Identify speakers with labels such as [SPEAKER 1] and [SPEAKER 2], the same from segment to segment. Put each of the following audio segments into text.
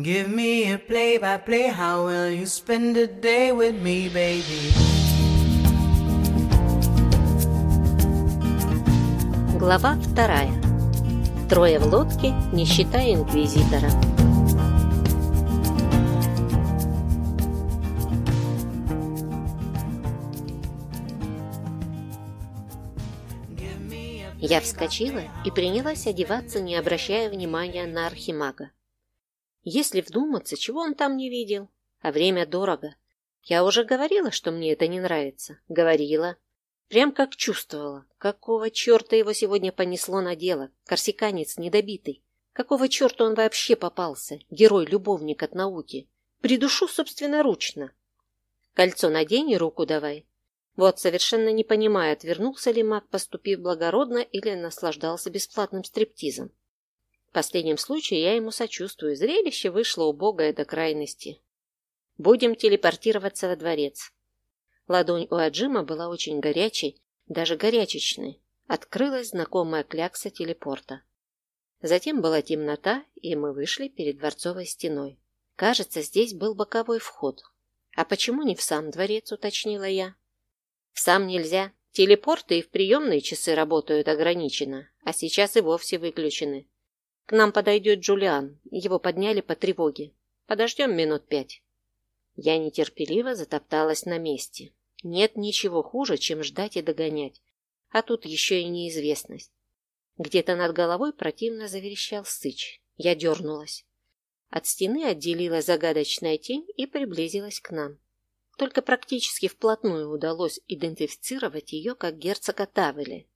[SPEAKER 1] Give me a play by play, how will you spend a day with me, baby?
[SPEAKER 2] Глава вторая. Трое в лодке, не считая инквизитора. Я вскочила и принялась одеваться, не обращая внимания на архимага. Если вдуматься, чего он там не видел? А время дорого. Я уже говорила, что мне это не нравится. Говорила. Прям как чувствовала. Какого черта его сегодня понесло на дело? Корсиканец недобитый. Какого черта он вообще попался? Герой-любовник от науки. Придушу собственноручно. Кольцо надень и руку давай. Вот, совершенно не понимая, отвернулся ли маг, поступив благородно или наслаждался бесплатным стриптизом. В последнем случае я ему сочувствую. Зрелище вышло убогое до крайности. Будем телепортироваться во дворец. Ладонь у Аджима была очень горячей, даже горячечной. Открылась знакомая клякса телепорта. Затем была темнота, и мы вышли перед дворцовой стеной. Кажется, здесь был боковой вход. А почему не в сам дворец, уточнила я. Сам нельзя. Телепорты и в приемные часы работают ограниченно, а сейчас и вовсе выключены. К нам подойдет Джулиан. Его подняли по тревоге. Подождем минут пять. Я нетерпеливо затопталась на месте. Нет ничего хуже, чем ждать и догонять. А тут еще и неизвестность. Где-то над головой противно заверещал сыч. Я дернулась. От стены отделилась загадочная тень и приблизилась к нам. Только практически вплотную удалось идентифицировать ее как герцога Тавели.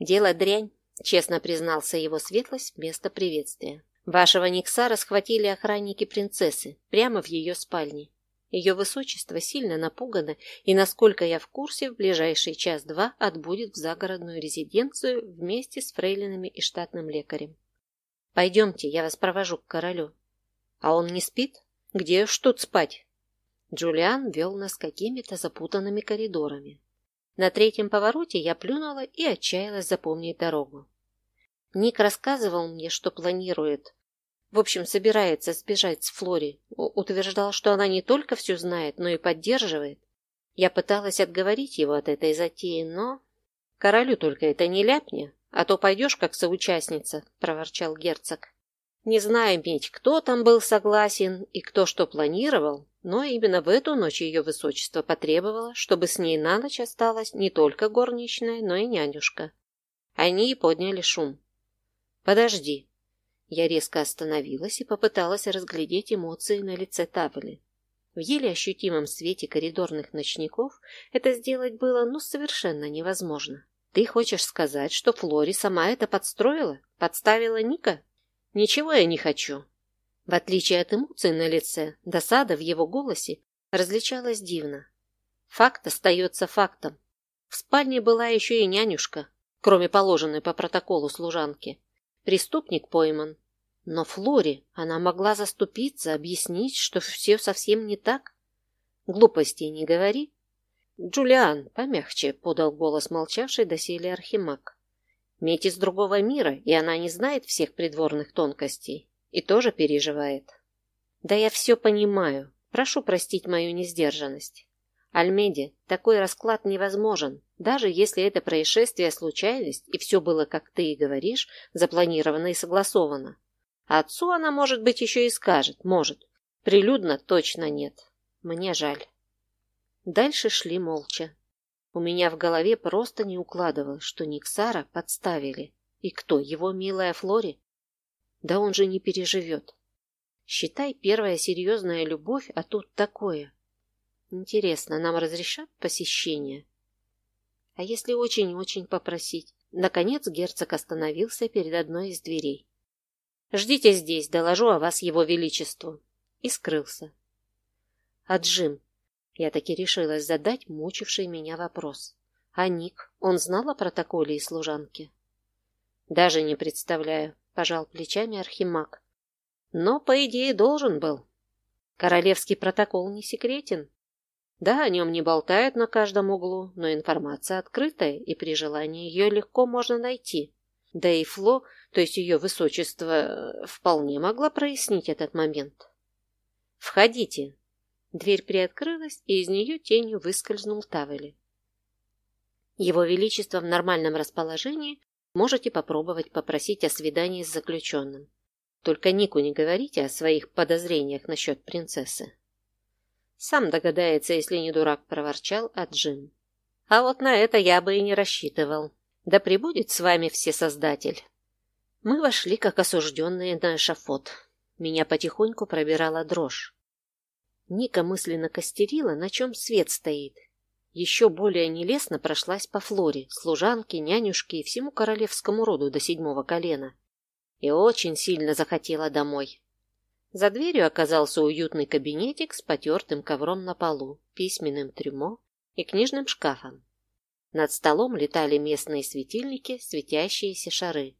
[SPEAKER 2] «Дело дрянь», — честно признался его светлость вместо приветствия. «Вашего Никсара схватили охранники принцессы прямо в ее спальне. Ее высочество сильно напугано, и, насколько я в курсе, в ближайший час-два отбудет в загородную резиденцию вместе с фрейлинами и штатным лекарем. Пойдемте, я вас провожу к королю. А он не спит? Где ж тут спать? Джулиан вел нас какими-то запутанными коридорами. На третьем повороте я плюнула и отчаялась запомнить дорогу. Ник рассказывал мне, что планирует. В общем, собирается сбежать с Флори. Утверждал, что она не только все знает, но и поддерживает. Я пыталась отговорить его от этой затеи, но... «Королю только это не ляпни, а то пойдешь как соучастница», — проворчал герцог. Не знаю, Медь, кто там был согласен и кто что планировал, но именно в эту ночь ее высочество потребовало, чтобы с ней на ночь осталась не только горничная, но и нянюшка. Они и подняли шум. «Подожди». Я резко остановилась и попыталась разглядеть эмоции на лице Тавели. В еле ощутимом свете коридорных ночников это сделать было ну совершенно невозможно. «Ты хочешь сказать, что Флори сама это подстроила? Подставила Ника?» «Ничего я не хочу. В отличие от эмоций на лице, досада в его голосе различалась дивно. Факт остается фактом. В спальне была еще и нянюшка, кроме положенной по протоколу служанки. Преступник пойман. Но Флори она могла заступиться, объяснить, что все совсем не так. Глупостей не говори. Джулиан, помягче, подал голос молчавший доселе архимаг. Медь из другого мира, и она не знает всех придворных тонкостей. И тоже переживает. Да я все понимаю. Прошу простить мою несдержанность. Альмеди, такой расклад невозможен, даже если это происшествие случайность, и все было, как ты и говоришь, запланировано и согласовано. А отцу она, может быть, еще и скажет, может. Прилюдно точно нет. Мне жаль. Дальше шли молча. У меня в голове просто не укладывалось, что Никсара подставили. И кто, его милая Флори? Да он же не переживет. Считай, первая серьезная любовь, а тут такое. Интересно, нам разрешат посещение? А если очень-очень попросить? Наконец герцог остановился перед одной из дверей. «Ждите здесь, доложу о вас его величеству». И скрылся. А Джим? Я таки решилась задать мучивший меня вопрос. А Ник, он знал о протоколе и служанке? Даже не представляю пожал плечами Архимаг. Но, по идее, должен был. Королевский протокол не секретен. Да, о нем не болтают на каждом углу, но информация открытая, и при желании ее легко можно найти. Да и Фло, то есть ее высочество, вполне могла прояснить этот момент. входите!» Дверь приоткрылась, и из нее тенью выскользнул Тавели. Его Величество в нормальном расположении можете попробовать попросить о свидании с заключенным. Только Нику не говорите о своих подозрениях насчет принцессы. Сам догадается, если не дурак, проворчал Аджим. А вот на это я бы и не рассчитывал. Да пребудет с вами все Создатель. Мы вошли, как осужденные на эшафот. Меня потихоньку пробирала дрожь. Ника мысленно костерила, на чем свет стоит. Еще более нелестно прошлась по Флоре, служанке, нянюшке и всему королевскому роду до седьмого колена. И очень сильно захотела домой. За дверью оказался уютный кабинетик с потертым ковром на полу, письменным трюмо и книжным шкафом. Над столом летали местные светильники, светящиеся шары.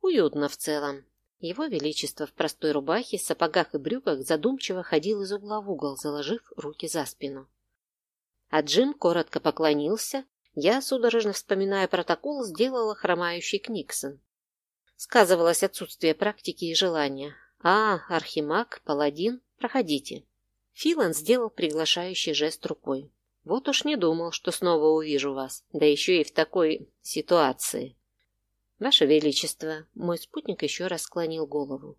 [SPEAKER 2] Уютно в целом. Его Величество в простой рубахе, сапогах и брюках задумчиво ходил из угла в угол, заложив руки за спину. А Джим коротко поклонился. Я, судорожно вспоминая протокол, сделала хромающий Книксон. Сказывалось отсутствие практики и желания. «А, Архимаг, Паладин, проходите». Филан сделал приглашающий жест рукой. «Вот уж не думал, что снова увижу вас, да еще и в такой ситуации». «Ваше Величество», — мой спутник еще раз склонил голову.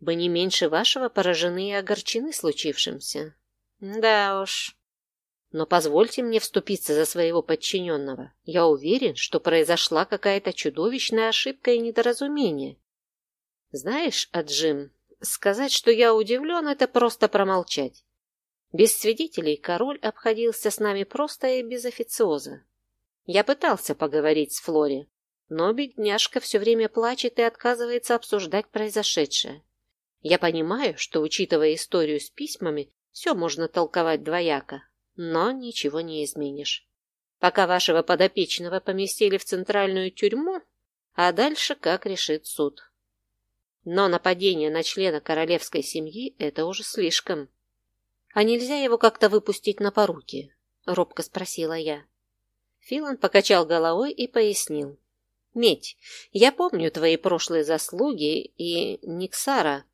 [SPEAKER 2] «Вы не меньше вашего поражены и огорчены случившимся». «Да уж». «Но позвольте мне вступиться за своего подчиненного. Я уверен, что произошла какая-то чудовищная ошибка и недоразумение». «Знаешь, Аджим, сказать, что я удивлен, это просто промолчать. Без свидетелей король обходился с нами просто и без официоза. Я пытался поговорить с Флори, но бедняжка все время плачет и отказывается обсуждать произошедшее. Я понимаю, что, учитывая историю с письмами, все можно толковать двояко, но ничего не изменишь. Пока вашего подопечного поместили в центральную тюрьму, а дальше как решит суд. Но нападение на члена королевской семьи – это уже слишком. «А нельзя его как-то выпустить на поруки?» – робко спросила я. Филан покачал головой и пояснил. «Медь, я помню твои прошлые заслуги и Никсара,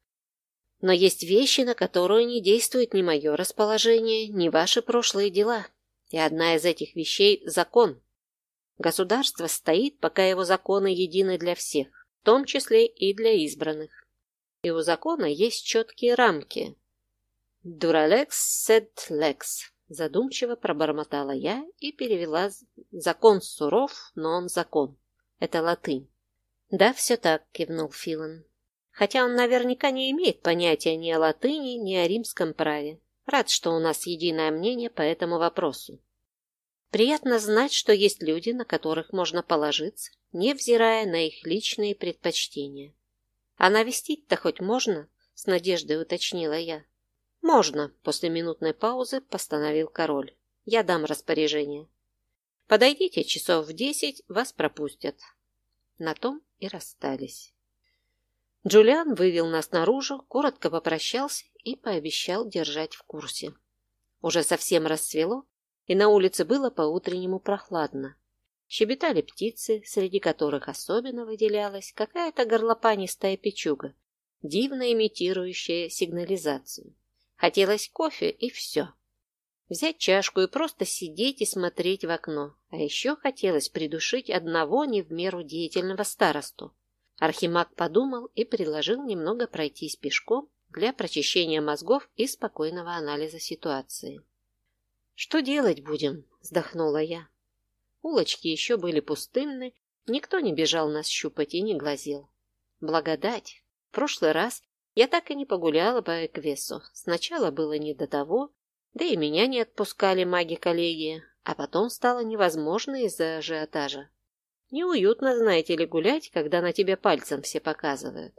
[SPEAKER 2] но есть вещи, на которые не действует ни мое расположение, ни ваши прошлые дела. И одна из этих вещей – закон. Государство стоит, пока его законы едины для всех в том числе и для избранных. И у закона есть четкие рамки. «Дуралекс сед лекс», — задумчиво пробормотала я и перевела «закон суров, но он закон». Это латынь. «Да, все так», — кивнул Филан. «Хотя он наверняка не имеет понятия ни о латыни, ни о римском праве. Рад, что у нас единое мнение по этому вопросу. Приятно знать, что есть люди, на которых можно положиться, невзирая на их личные предпочтения. А навестить-то хоть можно? С надеждой уточнила я. Можно, после минутной паузы постановил король. Я дам распоряжение. Подойдите часов в десять, вас пропустят. На том и расстались. Джулиан вывел нас наружу, коротко попрощался и пообещал держать в курсе. Уже совсем рассвело, и на улице было по-утреннему прохладно. Щебетали птицы, среди которых особенно выделялась какая-то горлопанистая печуга, дивно имитирующая сигнализацию. Хотелось кофе и все. Взять чашку и просто сидеть и смотреть в окно. А еще хотелось придушить одного не в меру деятельного старосту. Архимаг подумал и предложил немного пройтись пешком для прочищения мозгов и спокойного анализа ситуации. «Что делать будем?» – вздохнула я. Улочки еще были пустынны, никто не бежал нас щупать и не глазел. Благодать! В прошлый раз я так и не погуляла по Эквесу. Сначала было не до того, да и меня не отпускали маги-коллегии, а потом стало невозможно из-за ажиотажа. Неуютно, знаете ли, гулять, когда на тебя пальцем все показывают.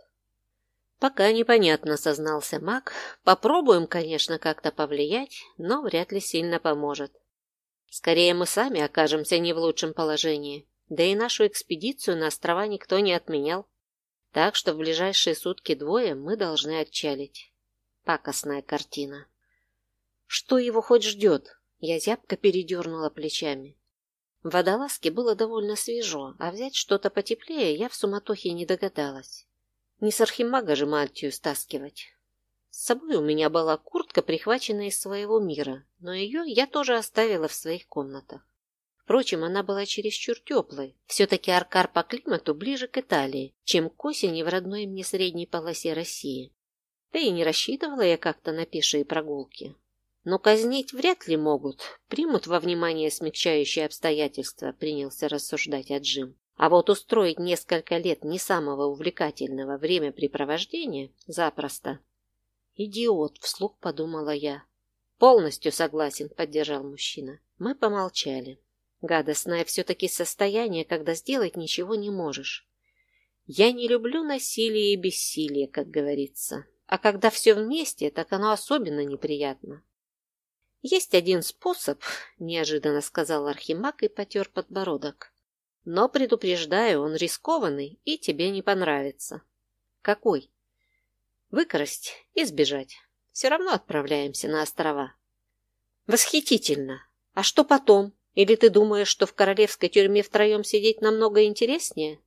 [SPEAKER 2] «Пока непонятно», — сознался маг. «Попробуем, конечно, как-то повлиять, но вряд ли сильно поможет. Скорее, мы сами окажемся не в лучшем положении. Да и нашу экспедицию на острова никто не отменял. Так что в ближайшие сутки-двое мы должны отчалить. Пакостная картина. Что его хоть ждет? Я зябко передернула плечами. В водолазке было довольно свежо, а взять что-то потеплее я в суматохе не догадалась. Не с архимага же мантию стаскивать. С собой у меня была куртка, прихваченная из своего мира, но ее я тоже оставила в своих комнатах. Впрочем, она была чересчур теплой. Все-таки Аркар по климату ближе к Италии, чем к осени в родной мне средней полосе России. Да и не рассчитывала я как-то на пешие прогулки. Но казнить вряд ли могут, примут во внимание смягчающие обстоятельства, принялся рассуждать Аджим. А вот устроить несколько лет не самого увлекательного времяпрепровождения запросто. «Идиот!» — вслух подумала я. «Полностью согласен», — поддержал мужчина. Мы помолчали. Гадостное все-таки состояние, когда сделать ничего не можешь. Я не люблю насилие и бессилие, как говорится. А когда все вместе, так оно особенно неприятно. Есть один способ, неожиданно сказал Архимаг и потер подбородок. Но предупреждаю, он рискованный и тебе не понравится. Какой? Выкрасть и сбежать. Все равно отправляемся на острова. Восхитительно. А что потом? Или ты думаешь, что в королевской тюрьме втроем сидеть намного интереснее?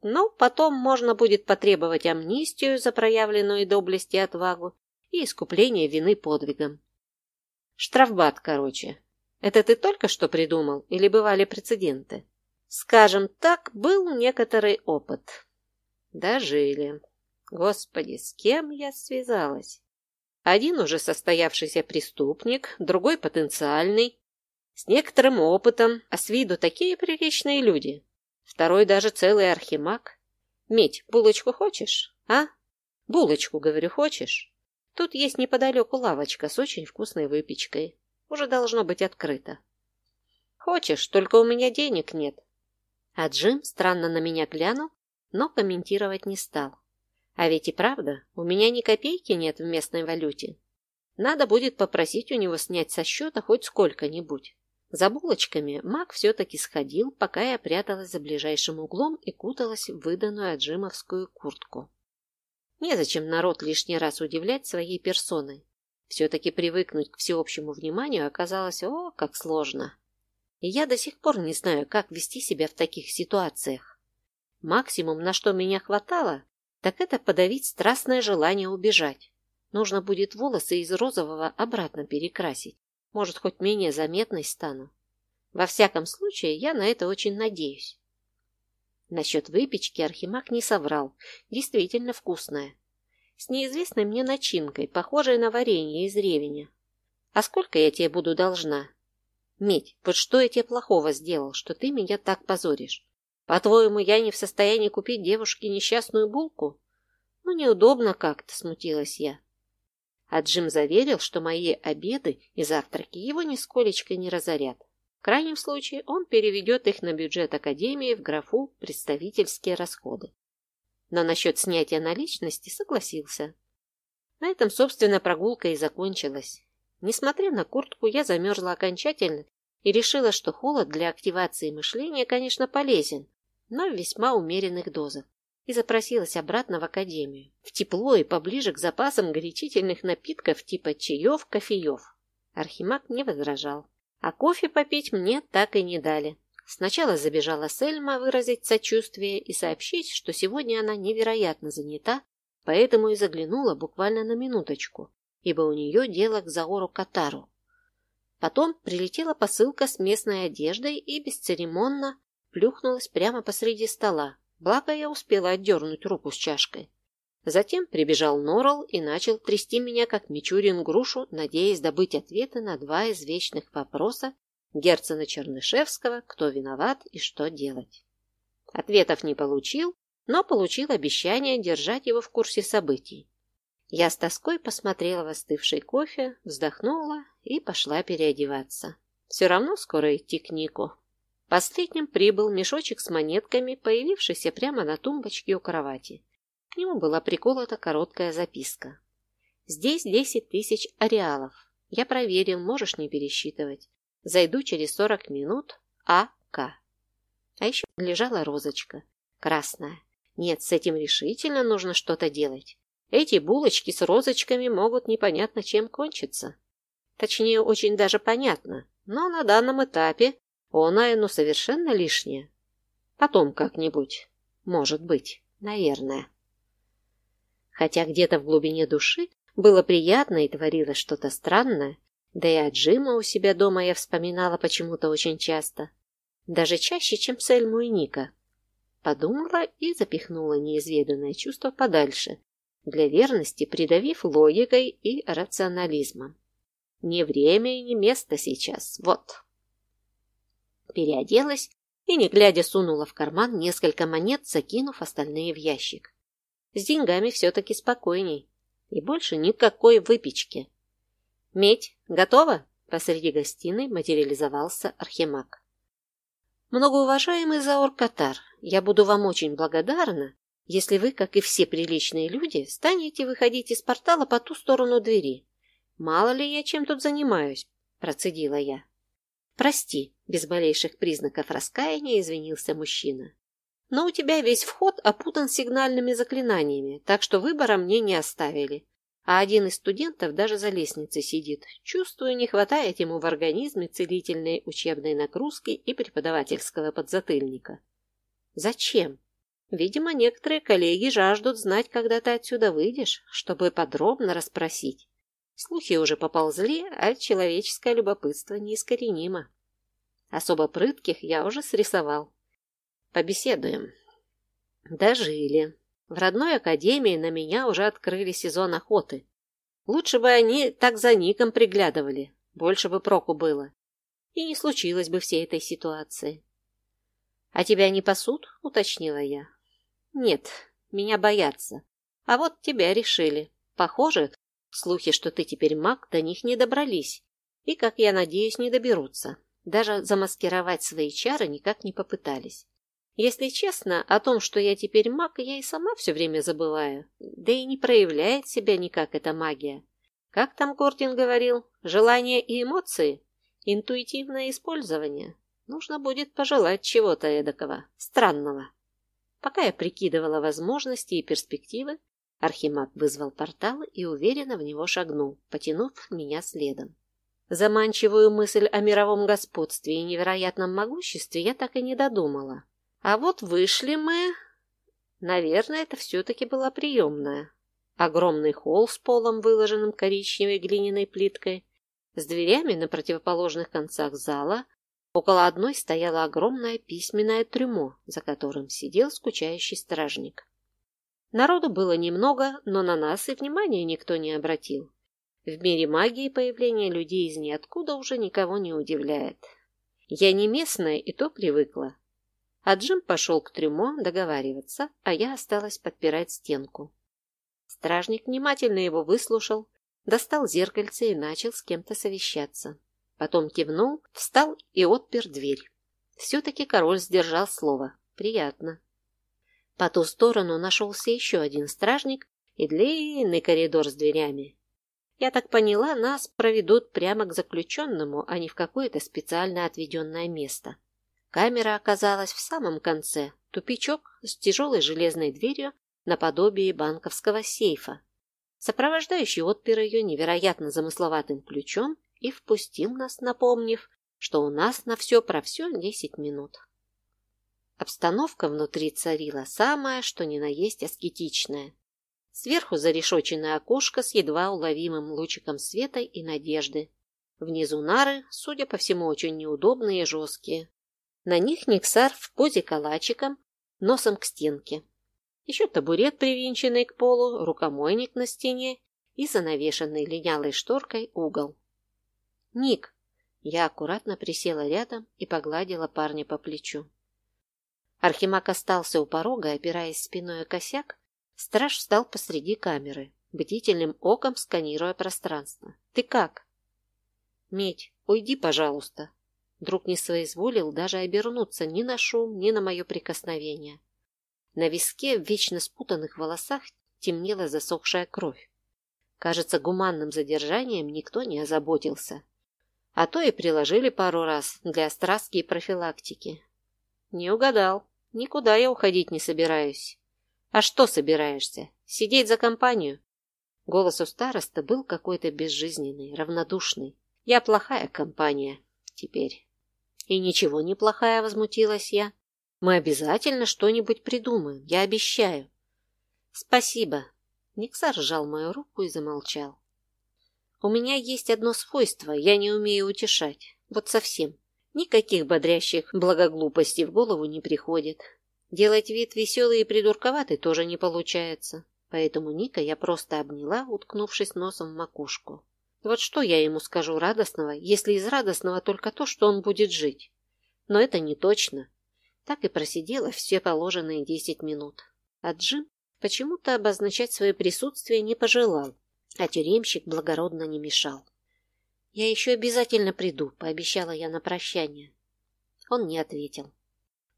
[SPEAKER 2] Ну, потом можно будет потребовать амнистию за проявленную доблесть и отвагу и искупление вины подвигом. Штрафбат, короче. Это ты только что придумал или бывали прецеденты? Скажем так, был некоторый опыт. Дожили. Господи, с кем я связалась? Один уже состоявшийся преступник, другой потенциальный, с некоторым опытом, а с виду такие приличные люди. Второй даже целый архимаг. Медь, булочку хочешь, а? Булочку, говорю, хочешь? Тут есть неподалеку лавочка с очень вкусной выпечкой. Уже должно быть открыто. Хочешь, только у меня денег нет. А Джим странно на меня глянул, но комментировать не стал. А ведь и правда, у меня ни копейки нет в местной валюте. Надо будет попросить у него снять со счета хоть сколько-нибудь. За булочками маг все-таки сходил, пока я пряталась за ближайшим углом и куталась в выданную аджимовскую куртку. Незачем народ лишний раз удивлять своей персоной. Все-таки привыкнуть к всеобщему вниманию оказалось, о, как сложно. И я до сих пор не знаю, как вести себя в таких ситуациях. Максимум, на что меня хватало, так это подавить страстное желание убежать. Нужно будет волосы из розового обратно перекрасить. Может, хоть менее заметной стану. Во всяком случае, я на это очень надеюсь. Насчет выпечки Архимаг не соврал. Действительно вкусная. С неизвестной мне начинкой, похожей на варенье из ревеня. А сколько я тебе буду должна? Медь, вот что я тебе плохого сделал, что ты меня так позоришь? По-твоему, я не в состоянии купить девушке несчастную булку? Ну, неудобно как-то, смутилась я. А Джим заверил, что мои обеды и завтраки его нисколечко не разорят. В крайнем случае он переведет их на бюджет Академии в графу «Представительские расходы». Но насчет снятия наличности согласился. На этом, собственно, прогулка и закончилась. Несмотря на куртку, я замерзла окончательно и решила, что холод для активации мышления, конечно, полезен, но в весьма умеренных дозах и запросилась обратно в академию, в тепло и поближе к запасам горячительных напитков типа чаев, кофеев. Архимаг не возражал. А кофе попить мне так и не дали. Сначала забежала Сельма выразить сочувствие и сообщить, что сегодня она невероятно занята, поэтому и заглянула буквально на минуточку, ибо у нее дело к Заору Катару. Потом прилетела посылка с местной одеждой и бесцеремонно плюхнулась прямо посреди стола, Благо я успела отдернуть руку с чашкой. Затем прибежал Норал и начал трясти меня, как Мичурин грушу, надеясь добыть ответы на два из вечных вопроса Герцена Чернышевского, кто виноват и что делать. Ответов не получил, но получил обещание держать его в курсе событий. Я с тоской посмотрела в остывший кофе, вздохнула и пошла переодеваться. Все равно скоро идти к Нику. Последним прибыл мешочек с монетками, появившийся прямо на тумбочке у кровати. К нему была приколота короткая записка. «Здесь десять тысяч ареалов. Я проверил, можешь не пересчитывать. Зайду через сорок минут. А.К.» А еще лежала розочка. Красная. Нет, с этим решительно нужно что-то делать. Эти булочки с розочками могут непонятно чем кончиться. Точнее, очень даже понятно. Но на данном этапе она ну совершенно лишняя. Потом как-нибудь. Может быть. Наверное. Хотя где-то в глубине души Было приятно и творилось что-то странное, да и о Джима у себя дома я вспоминала почему-то очень часто. Даже чаще, чем Сельму и Ника. Подумала и запихнула неизведанное чувство подальше, для верности придавив логикой и рационализмом. Не время и не место сейчас, вот. Переоделась и, не глядя, сунула в карман несколько монет, закинув остальные в ящик. С деньгами все-таки спокойней. И больше никакой выпечки. «Медь, готова?» Посреди гостиной материализовался Архимаг. «Многоуважаемый Заор Катар, я буду вам очень благодарна, если вы, как и все приличные люди, станете выходить из портала по ту сторону двери. Мало ли я чем тут занимаюсь», – процедила я. «Прости», – без малейших признаков раскаяния извинился мужчина. «Но у тебя весь вход опутан сигнальными заклинаниями, так что выбора мне не оставили а один из студентов даже за лестницей сидит. Чувствую, не хватает ему в организме целительной учебной нагрузки и преподавательского подзатыльника. Зачем? Видимо, некоторые коллеги жаждут знать, когда ты отсюда выйдешь, чтобы подробно расспросить. Слухи уже поползли, а человеческое любопытство неискоренимо. Особо прытких я уже срисовал. Побеседуем. Дожили. В родной академии на меня уже открыли сезон охоты. Лучше бы они так за Ником приглядывали, больше бы проку было. И не случилось бы всей этой ситуации. — А тебя не пасут? — уточнила я. — Нет, меня боятся. А вот тебя решили. Похоже, слухи, что ты теперь маг, до них не добрались. И, как я надеюсь, не доберутся. Даже замаскировать свои чары никак не попытались. Если честно, о том, что я теперь маг, я и сама все время забываю. Да и не проявляет себя никак эта магия. Как там Гордин говорил? Желание и эмоции? Интуитивное использование? Нужно будет пожелать чего-то эдакого, странного. Пока я прикидывала возможности и перспективы, Архимаг вызвал портал и уверенно в него шагнул, потянув меня следом. Заманчивую мысль о мировом господстве и невероятном могуществе я так и не додумала. А вот вышли мы... Наверное, это все-таки была приемная. Огромный холл с полом, выложенным коричневой глиняной плиткой, с дверями на противоположных концах зала. Около одной стояло огромное письменное трюмо, за которым сидел скучающий стражник. Народу было немного, но на нас и внимания никто не обратил. В мире магии появление людей из ниоткуда уже никого не удивляет. Я не местная и то привыкла. А Джим пошел к трюмо договариваться, а я осталась подпирать стенку. Стражник внимательно его выслушал, достал зеркальце и начал с кем-то совещаться. Потом кивнул, встал и отпер дверь. Все-таки король сдержал слово. Приятно. По ту сторону нашелся еще один стражник и длинный коридор с дверями. Я так поняла, нас проведут прямо к заключенному, а не в какое-то специально отведенное место. Камера оказалась в самом конце, тупичок с тяжелой железной дверью наподобие банковского сейфа. Сопровождающий отпер ее невероятно замысловатым ключом и впустил нас, напомнив, что у нас на все про все десять минут. Обстановка внутри царила самая, что ни на есть аскетичная. Сверху зарешоченное окошко с едва уловимым лучиком света и надежды. Внизу нары, судя по всему, очень неудобные и жесткие. На них Никсар в позе калачиком, носом к стенке. Еще табурет, привинченный к полу, рукомойник на стене и занавешенный линялой шторкой угол. «Ник!» Я аккуратно присела рядом и погладила парня по плечу. Архимаг остался у порога, опираясь спиной о косяк. Страж встал посреди камеры, бдительным оком сканируя пространство. «Ты как?» «Медь, уйди, пожалуйста», Друг не соизволил даже обернуться ни на шум, ни на мое прикосновение. На виске в вечно спутанных волосах темнела засохшая кровь. Кажется, гуманным задержанием никто не озаботился. А то и приложили пару раз для страстки и профилактики. Не угадал. Никуда я уходить не собираюсь. А что собираешься? Сидеть за компанию? Голос у староста был какой-то безжизненный, равнодушный. Я плохая компания теперь. И ничего неплохая, возмутилась я. Мы обязательно что-нибудь придумаем, я обещаю. Спасибо. Никсар сжал мою руку и замолчал. У меня есть одно свойство, я не умею утешать. Вот совсем. Никаких бодрящих благоглупостей в голову не приходит. Делать вид веселый и придурковатый тоже не получается. Поэтому Ника я просто обняла, уткнувшись носом в макушку. Вот что я ему скажу радостного, если из радостного только то, что он будет жить? Но это не точно. Так и просидела все положенные десять минут. А Джим почему-то обозначать свое присутствие не пожелал, а тюремщик благородно не мешал. «Я еще обязательно приду», — пообещала я на прощание. Он не ответил.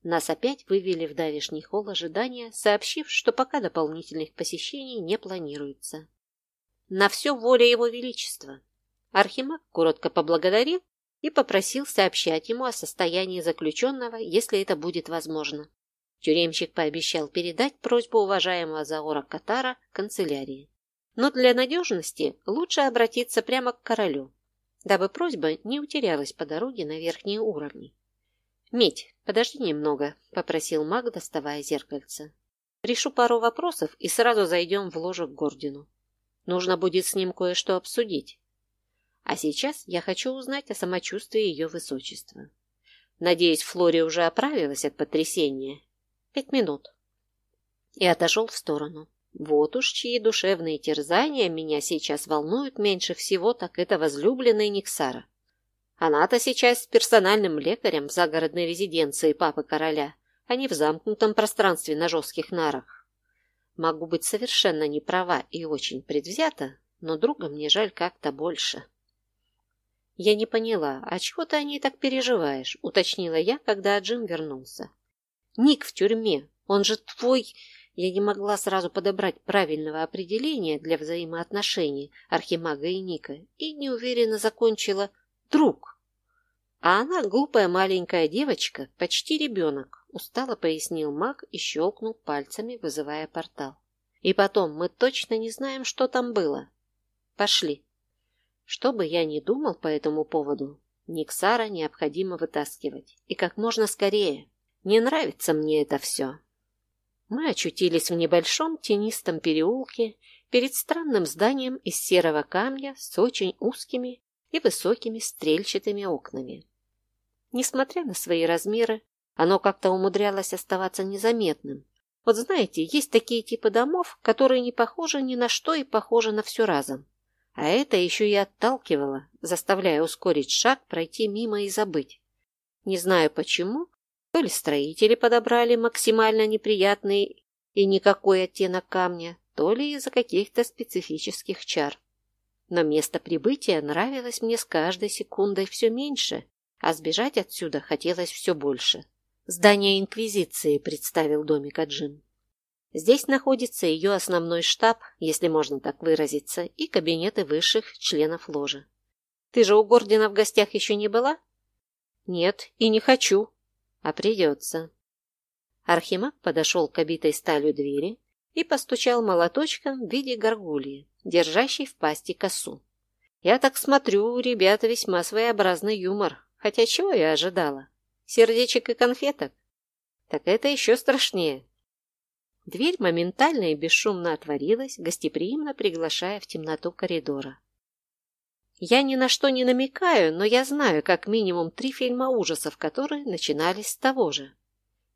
[SPEAKER 2] Нас опять вывели в давишний холл ожидания, сообщив, что пока дополнительных посещений не планируется. На все воля его величества. Архимаг коротко поблагодарил и попросил сообщать ему о состоянии заключенного, если это будет возможно. Тюремщик пообещал передать просьбу уважаемого Заора Катара канцелярии. Но для надежности лучше обратиться прямо к королю, дабы просьба не утерялась по дороге на верхние уровни. «Медь, подожди немного», — попросил маг, доставая зеркальце. «Решу пару вопросов и сразу зайдем в ложу к Гордину. Нужно будет с ним кое-что обсудить. А сейчас я хочу узнать о самочувствии ее высочества. Надеюсь, Флори уже оправилась от потрясения. Пять минут». И отошел в сторону. Вот уж чьи душевные терзания меня сейчас волнуют меньше всего, так это возлюбленная Никсара. Она-то сейчас с персональным лекарем в загородной резиденции папы короля, а не в замкнутом пространстве на жестких нарах. Могу быть совершенно не права и очень предвзята, но друга мне жаль как-то больше. Я не поняла, а чего ты о ней так переживаешь, уточнила я, когда Джим вернулся. Ник в тюрьме, он же твой... Я не могла сразу подобрать правильного определения для взаимоотношений Архимага и Ника и неуверенно закончила «друг». А она, глупая маленькая девочка, почти ребенок, устало пояснил маг и щелкнул пальцами, вызывая портал. И потом, мы точно не знаем, что там было. Пошли. Что бы я ни думал по этому поводу, Никсара необходимо вытаскивать. И как можно скорее. Не нравится мне это все. Мы очутились в небольшом тенистом переулке перед странным зданием из серого камня с очень узкими и высокими стрельчатыми окнами. Несмотря на свои размеры, оно как-то умудрялось оставаться незаметным. Вот знаете, есть такие типы домов, которые не похожи ни на что и похожи на все разом. А это еще и отталкивало, заставляя ускорить шаг, пройти мимо и забыть. Не знаю почему, то ли строители подобрали максимально неприятный и никакой оттенок камня, то ли из-за каких-то специфических чар. Но место прибытия нравилось мне с каждой секундой все меньше, а сбежать отсюда хотелось все больше. Здание Инквизиции представил домик Аджин. Здесь находится ее основной штаб, если можно так выразиться, и кабинеты высших членов ложи. Ты же у Гордина в гостях еще не была? Нет, и не хочу. А придется. Архимаг подошел к обитой сталью двери и постучал молоточком в виде горгульи, держащей в пасти косу. Я так смотрю, у ребят весьма своеобразный юмор, хотя чего я ожидала? Сердечек и конфеток? Так это еще страшнее. Дверь моментально и бесшумно отворилась, гостеприимно приглашая в темноту коридора. Я ни на что не намекаю, но я знаю как минимум три фильма ужасов, которые начинались с того же.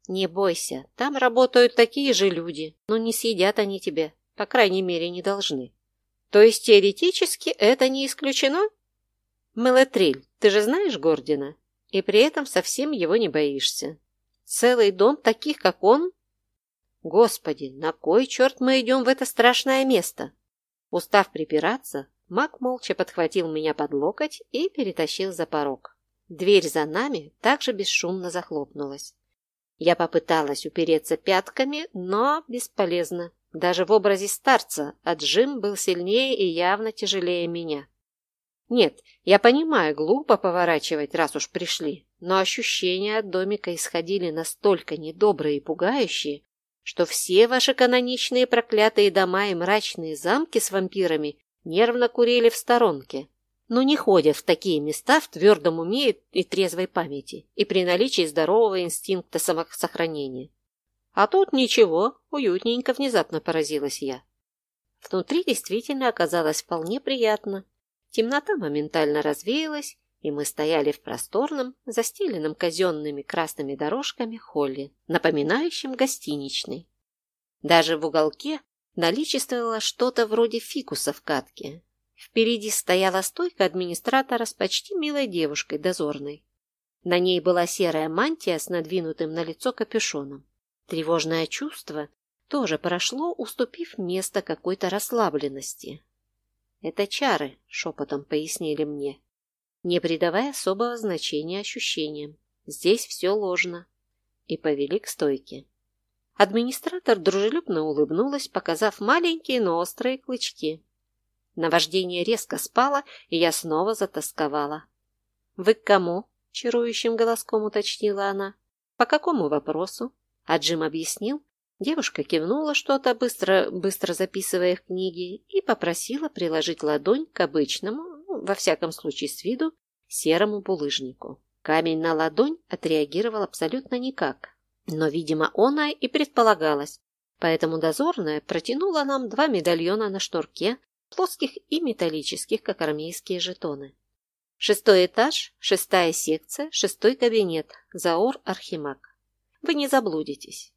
[SPEAKER 2] Не бойся, там работают такие же люди, но не съедят они тебя, по крайней мере, не должны. То есть теоретически это не исключено? Мелотриль, ты же знаешь Гордина? И при этом совсем его не боишься. Целый дом таких, как он? Господи, на кой черт мы идем в это страшное место? Устав припираться, маг молча подхватил меня под локоть и перетащил за порог. Дверь за нами также бесшумно захлопнулась. Я попыталась упереться пятками, но бесполезно. Даже в образе старца отжим был сильнее и явно тяжелее меня. Нет, я понимаю, глупо поворачивать, раз уж пришли, но ощущения от домика исходили настолько недобрые и пугающие, что все ваши каноничные проклятые дома и мрачные замки с вампирами нервно курили в сторонке, но не ходят в такие места в твердом уме и трезвой памяти и при наличии здорового инстинкта самосохранения. А тут ничего, уютненько внезапно поразилась я. Внутри действительно оказалось вполне приятно. Темнота моментально развеялась, и мы стояли в просторном, застеленном казенными красными дорожками холле, напоминающем гостиничный. Даже в уголке наличествовало что-то вроде фикуса в катке. Впереди стояла стойка администратора с почти милой девушкой дозорной. На ней была серая мантия с надвинутым на лицо капюшоном. Тревожное чувство тоже прошло, уступив место какой-то расслабленности. «Это чары», — шепотом пояснили мне, не придавая особого значения ощущениям. «Здесь все ложно». И повели к стойке. Администратор дружелюбно улыбнулась, показав маленькие, но острые клычки. Наваждение резко спало, и я снова затасковала. «Вы к кому?» — чарующим голоском уточнила она. «По какому вопросу?» А объяснил. Девушка кивнула что-то, быстро, быстро записывая в книги, и попросила приложить ладонь к обычному, ну, во всяком случае с виду, серому булыжнику. Камень на ладонь отреагировал абсолютно никак. Но, видимо, она и предполагалось, поэтому дозорная протянула нам два медальона на шнурке, плоских и металлических, как армейские жетоны. Шестой этаж, шестая секция, шестой кабинет, Заор Архимаг. Вы не заблудитесь.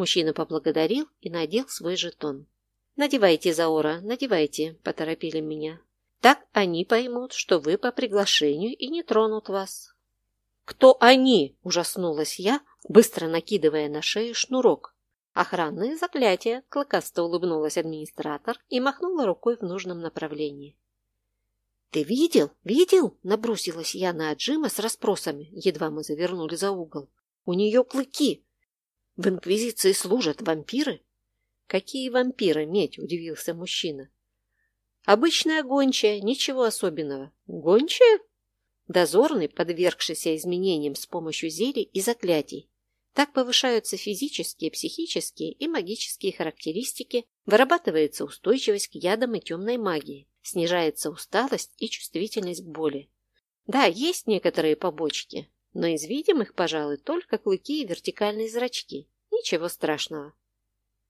[SPEAKER 2] Мужчина поблагодарил и надел свой жетон. «Надевайте, Заора, надевайте», — поторопили меня. «Так они поймут, что вы по приглашению и не тронут вас». «Кто они?» – ужаснулась я, быстро накидывая на шею шнурок. Охранные заклятия, клыкасто улыбнулась администратор и махнула рукой в нужном направлении. «Ты видел? Видел?» – набросилась я на Аджима с расспросами, едва мы завернули за угол. «У нее клыки! В Инквизиции служат вампиры?» «Какие вампиры, медь?» – удивился мужчина. «Обычная гончая, ничего особенного». «Гончая?» Дозорный, подвергшийся изменениям с помощью зелий и заклятий. Так повышаются физические, психические и магические характеристики, вырабатывается устойчивость к ядам и темной магии, снижается усталость и чувствительность к боли. Да, есть некоторые побочки, но из видимых, пожалуй, только клыки и вертикальные зрачки. Ничего страшного.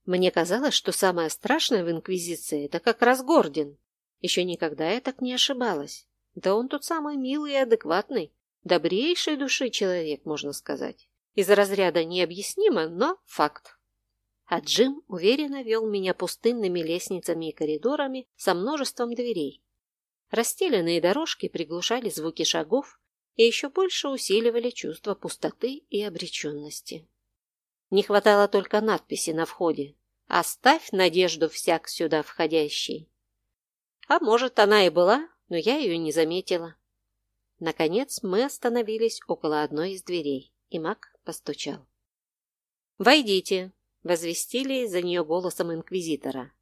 [SPEAKER 2] Мне казалось, что самое страшное в Инквизиции – это как раз Гордин. Еще никогда я так не ошибалась. Да он тот самый милый и адекватный, добрейшей души человек, можно сказать. Из разряда необъяснимо, но факт. А Джим уверенно вел меня пустынными лестницами и коридорами со множеством дверей. Расстеленные дорожки приглушали звуки шагов и еще больше усиливали чувство пустоты и обреченности. Не хватало только надписи на входе «Оставь надежду всяк сюда входящий». А может, она и была, но я ее не заметила. Наконец мы остановились около одной из дверей, и маг постучал. «Войдите!» — возвестили за нее голосом инквизитора.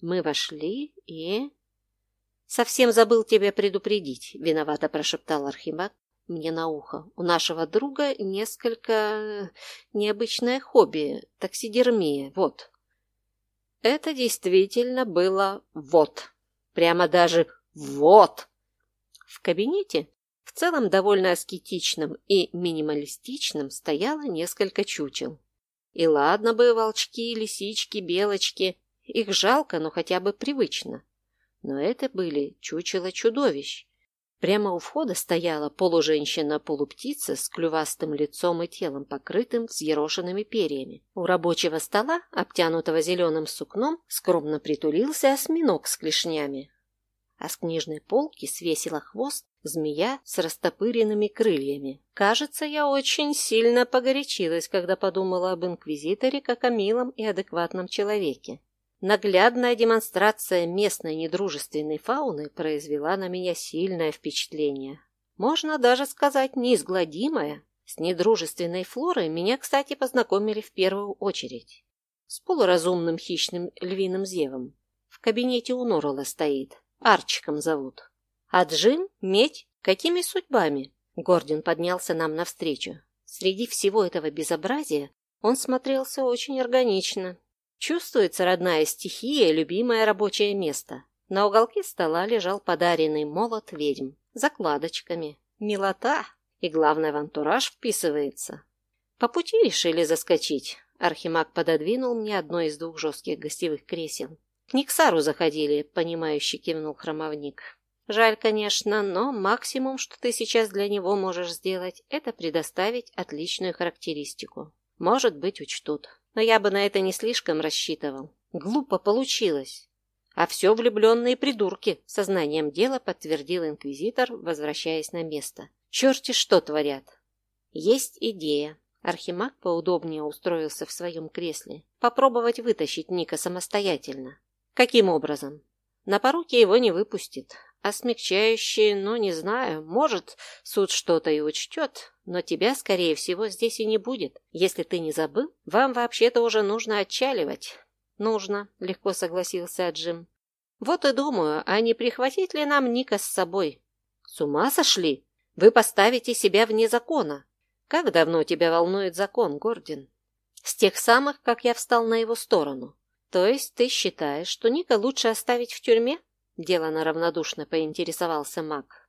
[SPEAKER 2] Мы вошли и... «Совсем забыл тебя предупредить», — виновато прошептал Архимаг мне на ухо. «У нашего друга несколько необычное хобби — таксидермия, вот». Это действительно было «вот». Прямо даже вот! В кабинете, в целом довольно аскетичном и минималистичном, стояло несколько чучел. И ладно бы волчки, лисички, белочки, их жалко, но хотя бы привычно. Но это были чучела чудовищ. Прямо у входа стояла полуженщина-полуптица с клювастым лицом и телом, покрытым взъерошенными перьями. У рабочего стола, обтянутого зеленым сукном, скромно притулился осьминог с клешнями, а с книжной полки свесила хвост змея с растопыренными крыльями. Кажется, я очень сильно погорячилась, когда подумала об инквизиторе как о милом и адекватном человеке. Наглядная демонстрация местной недружественной фауны произвела на меня сильное впечатление. Можно даже сказать неизгладимое. С недружественной флорой меня, кстати, познакомили в первую очередь. С полуразумным хищным львиным зевом. В кабинете у Норрелла стоит. Арчиком зовут. А Джим, Медь, какими судьбами? Гордин поднялся нам навстречу. Среди всего этого безобразия он смотрелся очень органично. Чувствуется родная стихия, любимое рабочее место. На уголке стола лежал подаренный молот ведьм. Закладочками. Милота. И главное, в антураж вписывается. По пути решили заскочить. Архимаг пододвинул мне одно из двух жестких гостевых кресел. К Никсару заходили, понимающе кивнул хромовник. Жаль, конечно, но максимум, что ты сейчас для него можешь сделать, это предоставить отличную характеристику. Может быть, учтут. Но я бы на это не слишком рассчитывал. Глупо получилось. А все влюбленные придурки, сознанием дела подтвердил инквизитор, возвращаясь на место. Черти что творят. Есть идея. Архимаг поудобнее устроился в своем кресле. Попробовать вытащить Ника самостоятельно. Каким образом? На поруки его не выпустит. А смягчающие, ну, не знаю, может, суд что-то и учтет, но тебя, скорее всего, здесь и не будет. Если ты не забыл, вам вообще-то уже нужно отчаливать. Нужно, легко согласился Джим. Вот и думаю, а не прихватить ли нам Ника с собой? С ума сошли? Вы поставите себя вне закона. Как давно тебя волнует закон, Гордин? С тех самых, как я встал на его сторону. То есть ты считаешь, что Ника лучше оставить в тюрьме? Делано равнодушно поинтересовался маг.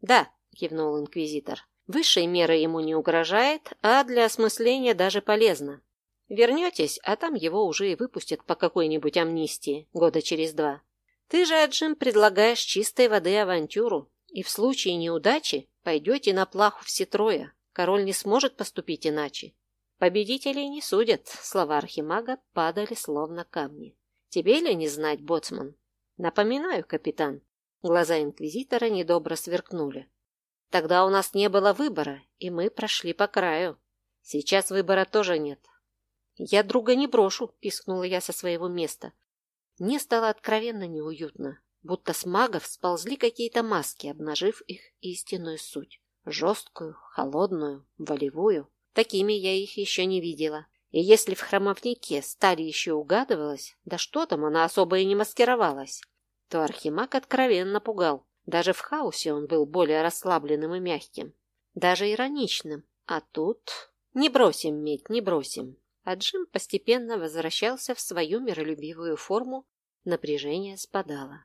[SPEAKER 2] Да, кивнул инквизитор. Высшей меры ему не угрожает, а для осмысления даже полезно. Вернетесь, а там его уже и выпустят по какой-нибудь амнистии года через два. Ты же, Аджим, предлагаешь чистой воды авантюру, и в случае неудачи пойдете на плаху все трое. Король не сможет поступить иначе. Победителей не судят, слова архимага падали словно камни. Тебе ли не знать, боцман? Напоминаю, капитан. Глаза инквизитора недобро сверкнули. Тогда у нас не было выбора, и мы прошли по краю. Сейчас выбора тоже нет. «Я друга не брошу», — пискнула я со своего места. Мне стало откровенно неуютно, будто с магов сползли какие-то маски, обнажив их истинную суть. Жесткую, холодную, волевую. Такими я их еще не видела. И если в храмовнике стали еще угадывалась, да что там, она особо и не маскировалась, то архимаг откровенно пугал. Даже в хаосе он был более расслабленным и мягким. Даже ироничным. А тут... Не бросим, медь, не бросим а Джим постепенно возвращался в свою миролюбивую форму, напряжение спадало.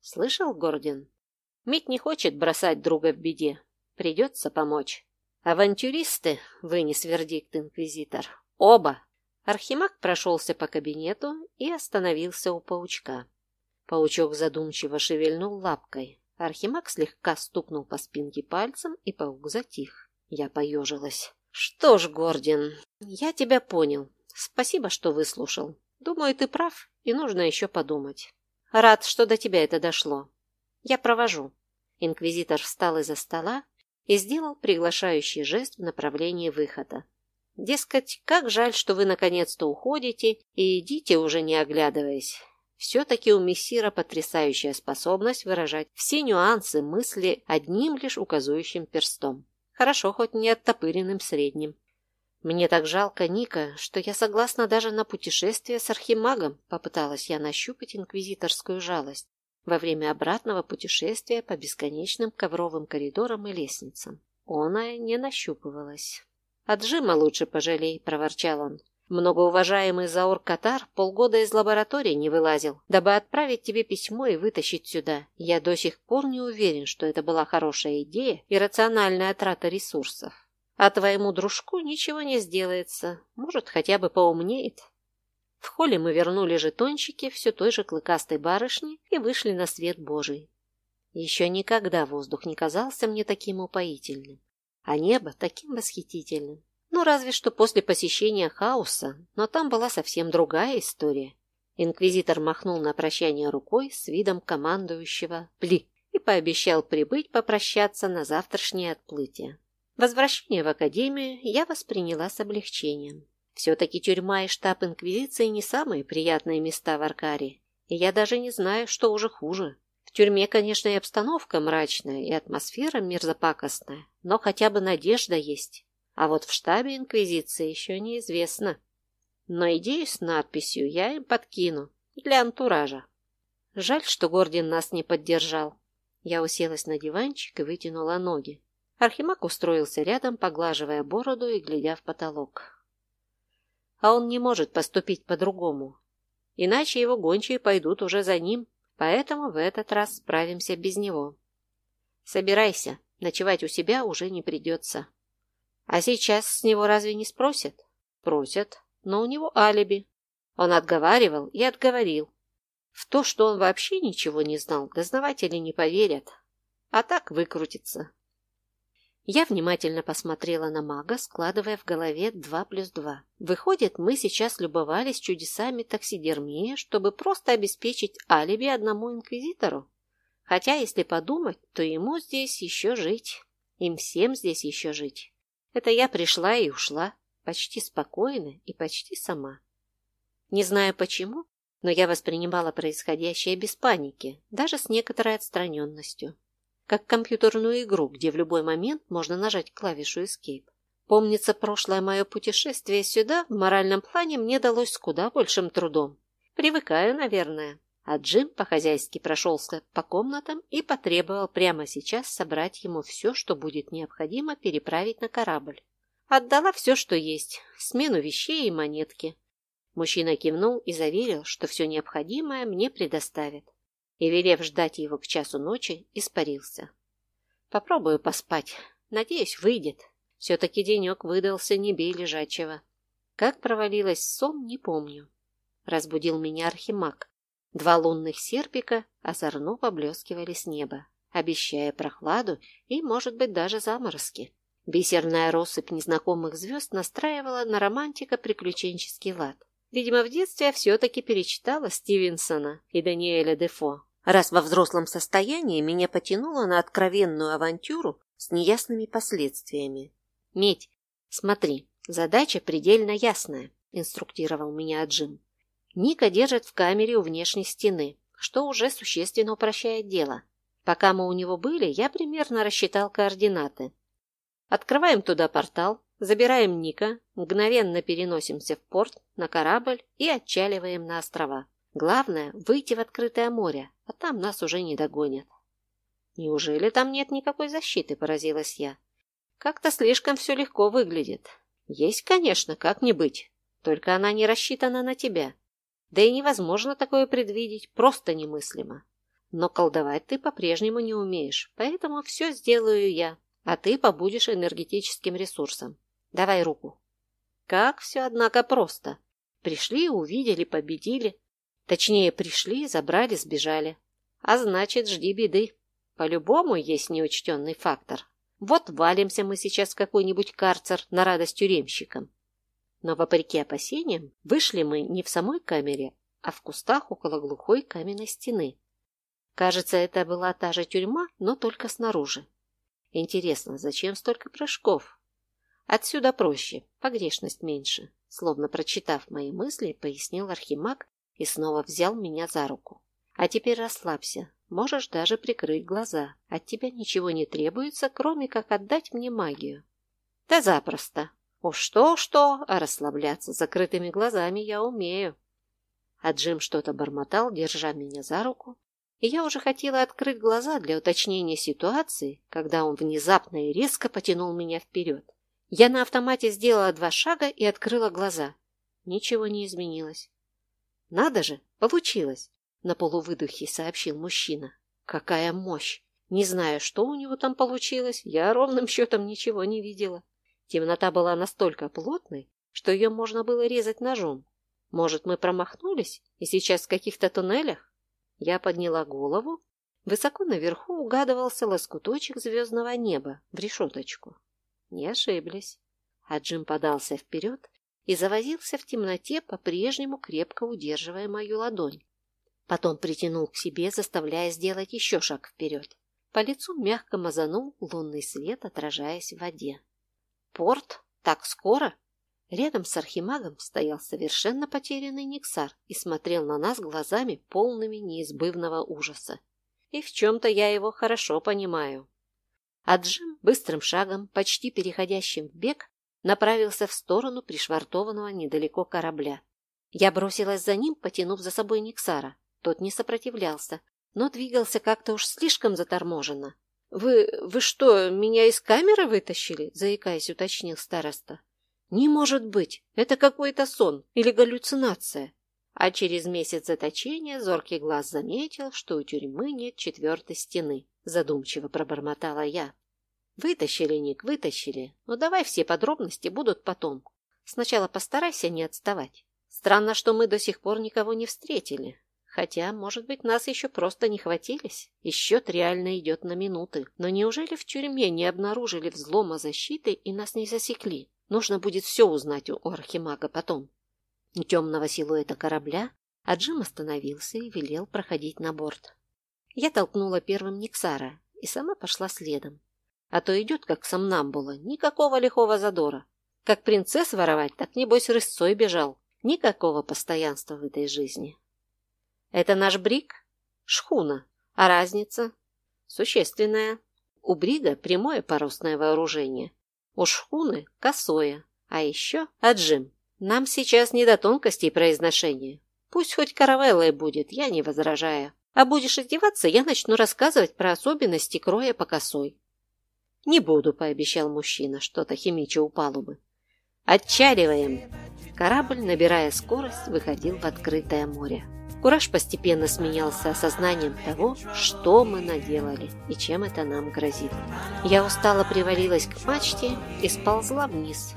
[SPEAKER 2] «Слышал, Гордин? Мит не хочет бросать друга в беде. Придется помочь. Авантюристы, вынес вердикт инквизитор. Оба!» Архимаг прошелся по кабинету и остановился у паучка. Паучок задумчиво шевельнул лапкой. Архимаг слегка стукнул по спинке пальцем, и паук затих. Я поежилась. Что ж, Гордин, я тебя понял. Спасибо, что выслушал. Думаю, ты прав, и нужно еще подумать. Рад, что до тебя это дошло. Я провожу. Инквизитор встал из-за стола и сделал приглашающий жест в направлении выхода. Дескать, как жаль, что вы наконец-то уходите, и идите уже не оглядываясь. Все-таки у мессира потрясающая способность выражать все нюансы мысли одним лишь указующим перстом. Хорошо, хоть не оттопыренным средним. Мне так жалко Ника, что я согласна даже на путешествие с архимагом, попыталась я нащупать инквизиторскую жалость во время обратного путешествия по бесконечным ковровым коридорам и лестницам. Оная не нащупывалась. «От Джима лучше пожалей», — проворчал он. Многоуважаемый Заур Катар полгода из лаборатории не вылазил, дабы отправить тебе письмо и вытащить сюда. Я до сих пор не уверен, что это была хорошая идея и рациональная трата ресурсов. А твоему дружку ничего не сделается, может, хотя бы поумнеет. В холле мы вернули жетончики все той же клыкастой барышни и вышли на свет Божий. Еще никогда воздух не казался мне таким упоительным, а небо таким восхитительным. Ну, разве что после посещения хаоса, но там была совсем другая история. Инквизитор махнул на прощание рукой с видом командующего «Пли» и пообещал прибыть попрощаться на завтрашнее отплытие. Возвращение в академию я восприняла с облегчением. Все-таки тюрьма и штаб Инквизиции не самые приятные места в Аркаре, и я даже не знаю, что уже хуже. В тюрьме, конечно, и обстановка мрачная, и атмосфера мерзопакостная, но хотя бы надежда есть. А вот в штабе Инквизиции еще неизвестно. Но идею с надписью я им подкину для антуража. Жаль, что Гордин нас не поддержал. Я уселась на диванчик и вытянула ноги. Архимаг устроился рядом, поглаживая бороду и глядя в потолок. А он не может поступить по-другому. Иначе его гончие пойдут уже за ним, поэтому в этот раз справимся без него. Собирайся, ночевать у себя уже не придется. А сейчас с него разве не спросят? Просят, но у него алиби. Он отговаривал и отговорил. В то, что он вообще ничего не знал, дознаватели не поверят. А так выкрутится. Я внимательно посмотрела на мага, складывая в голове два плюс два. Выходит, мы сейчас любовались чудесами таксидермии, чтобы просто обеспечить алиби одному инквизитору. Хотя, если подумать, то ему здесь еще жить. Им всем здесь еще жить. Это я пришла и ушла, почти спокойно и почти сама. Не знаю почему, но я воспринимала происходящее без паники, даже с некоторой отстраненностью как компьютерную игру, где в любой момент можно нажать клавишу Escape. Помнится, прошлое мое путешествие сюда в моральном плане мне далось с куда большим трудом. Привыкаю, наверное. А Джим по-хозяйски прошелся по комнатам и потребовал прямо сейчас собрать ему все, что будет необходимо переправить на корабль. Отдала все, что есть, смену вещей и монетки. Мужчина кивнул и заверил, что все необходимое мне предоставят и, велев ждать его к часу ночи, испарился. Попробую поспать. Надеюсь, выйдет. Все-таки денек выдался не бей лежачего. Как провалилась сон, не помню. Разбудил меня архимаг. Два лунных серпика озорно поблескивали с неба, обещая прохладу и, может быть, даже заморозки. Бисерная россыпь незнакомых звезд настраивала на романтико-приключенческий лад. Видимо, в детстве я все-таки перечитала Стивенсона и Даниэля Дефо раз во взрослом состоянии меня потянуло на откровенную авантюру с неясными последствиями. «Медь, смотри, задача предельно ясная», – инструктировал меня Джим. Ника держит в камере у внешней стены, что уже существенно упрощает дело. Пока мы у него были, я примерно рассчитал координаты. Открываем туда портал, забираем Ника, мгновенно переносимся в порт, на корабль и отчаливаем на острова. Главное – выйти в открытое море, а там нас уже не догонят. Неужели там нет никакой защиты, поразилась я. Как-то слишком все легко выглядит. Есть, конечно, как не быть. Только она не рассчитана на тебя. Да и невозможно такое предвидеть, просто немыслимо. Но колдовать ты по-прежнему не умеешь, поэтому все сделаю я, а ты побудешь энергетическим ресурсом. Давай руку. Как все, однако, просто. Пришли, увидели, победили, Точнее, пришли, забрали, сбежали. А значит, жди беды. По-любому есть неучтенный фактор. Вот валимся мы сейчас в какой-нибудь карцер на радость тюремщикам. Но, вопреки опасениям, вышли мы не в самой камере, а в кустах около глухой каменной стены. Кажется, это была та же тюрьма, но только снаружи. Интересно, зачем столько прыжков? Отсюда проще, погрешность меньше. Словно прочитав мои мысли, пояснил Архимаг и снова взял меня за руку. А теперь расслабься, можешь даже прикрыть глаза. От тебя ничего не требуется, кроме как отдать мне магию. Да запросто. Уж что-что, а расслабляться закрытыми глазами я умею. А Джим что-то бормотал, держа меня за руку, и я уже хотела открыть глаза для уточнения ситуации, когда он внезапно и резко потянул меня вперед. Я на автомате сделала два шага и открыла глаза. Ничего не изменилось. «Надо же, получилось!» — на полувыдохе сообщил мужчина. «Какая мощь! Не знаю, что у него там получилось, я ровным счетом ничего не видела. Темнота была настолько плотной, что ее можно было резать ножом. Может, мы промахнулись и сейчас в каких-то туннелях?» Я подняла голову. Высоко наверху угадывался лоскуточек звездного неба в решеточку. Не ошиблись. А Джим подался вперед и завозился в темноте, по-прежнему крепко удерживая мою ладонь. Потом притянул к себе, заставляя сделать еще шаг вперед. По лицу мягко мазанул лунный свет, отражаясь в воде. «Порт? Так скоро?» Рядом с архимагом стоял совершенно потерянный Никсар и смотрел на нас глазами, полными неизбывного ужаса. И в чем-то я его хорошо понимаю. А Джим быстрым шагом, почти переходящим в бег, направился в сторону пришвартованного недалеко корабля. Я бросилась за ним, потянув за собой Никсара. Тот не сопротивлялся, но двигался как-то уж слишком заторможенно. «Вы... вы что, меня из камеры вытащили?» – заикаясь, уточнил староста. «Не может быть! Это какой-то сон или галлюцинация!» А через месяц заточения зоркий глаз заметил, что у тюрьмы нет четвертой стены. Задумчиво пробормотала я. Вытащили, Ник, вытащили. Но давай все подробности будут потом. Сначала постарайся не отставать. Странно, что мы до сих пор никого не встретили. Хотя, может быть, нас еще просто не хватились, и счет реально идет на минуты. Но неужели в тюрьме не обнаружили взлома защиты и нас не засекли? Нужно будет все узнать у Архимага потом. У темного силуэта корабля Аджим остановился и велел проходить на борт. Я толкнула первым Никсара и сама пошла следом. А то идет, как сомнамбула, никакого лихого задора. Как принцесс воровать, так небось рысцой бежал. Никакого постоянства в этой жизни. Это наш бриг? Шхуна. А разница? Существенная. У брига прямое парусное вооружение. У шхуны косое. А еще аджим. Нам сейчас не до тонкостей произношения. Пусть хоть каравеллой будет, я не возражаю. А будешь издеваться, я начну рассказывать про особенности кроя по косой. Не буду, пообещал мужчина, что-то химича у палубы. Отчаливаем. Корабль, набирая скорость, выходил в открытое море. Кураж постепенно сменялся осознанием того, что мы наделали и чем это нам грозит. Я устало привалилась к мачте и сползла вниз.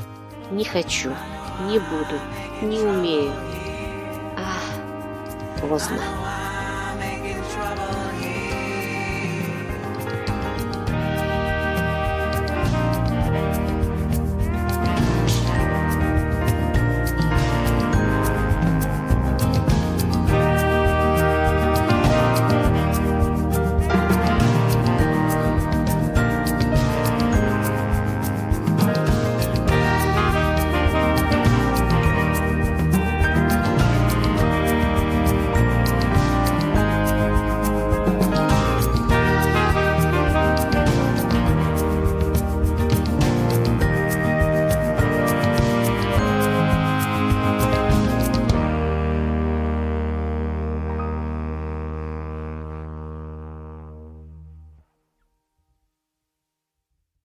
[SPEAKER 2] Не хочу, не буду, не умею. Ах, поздно.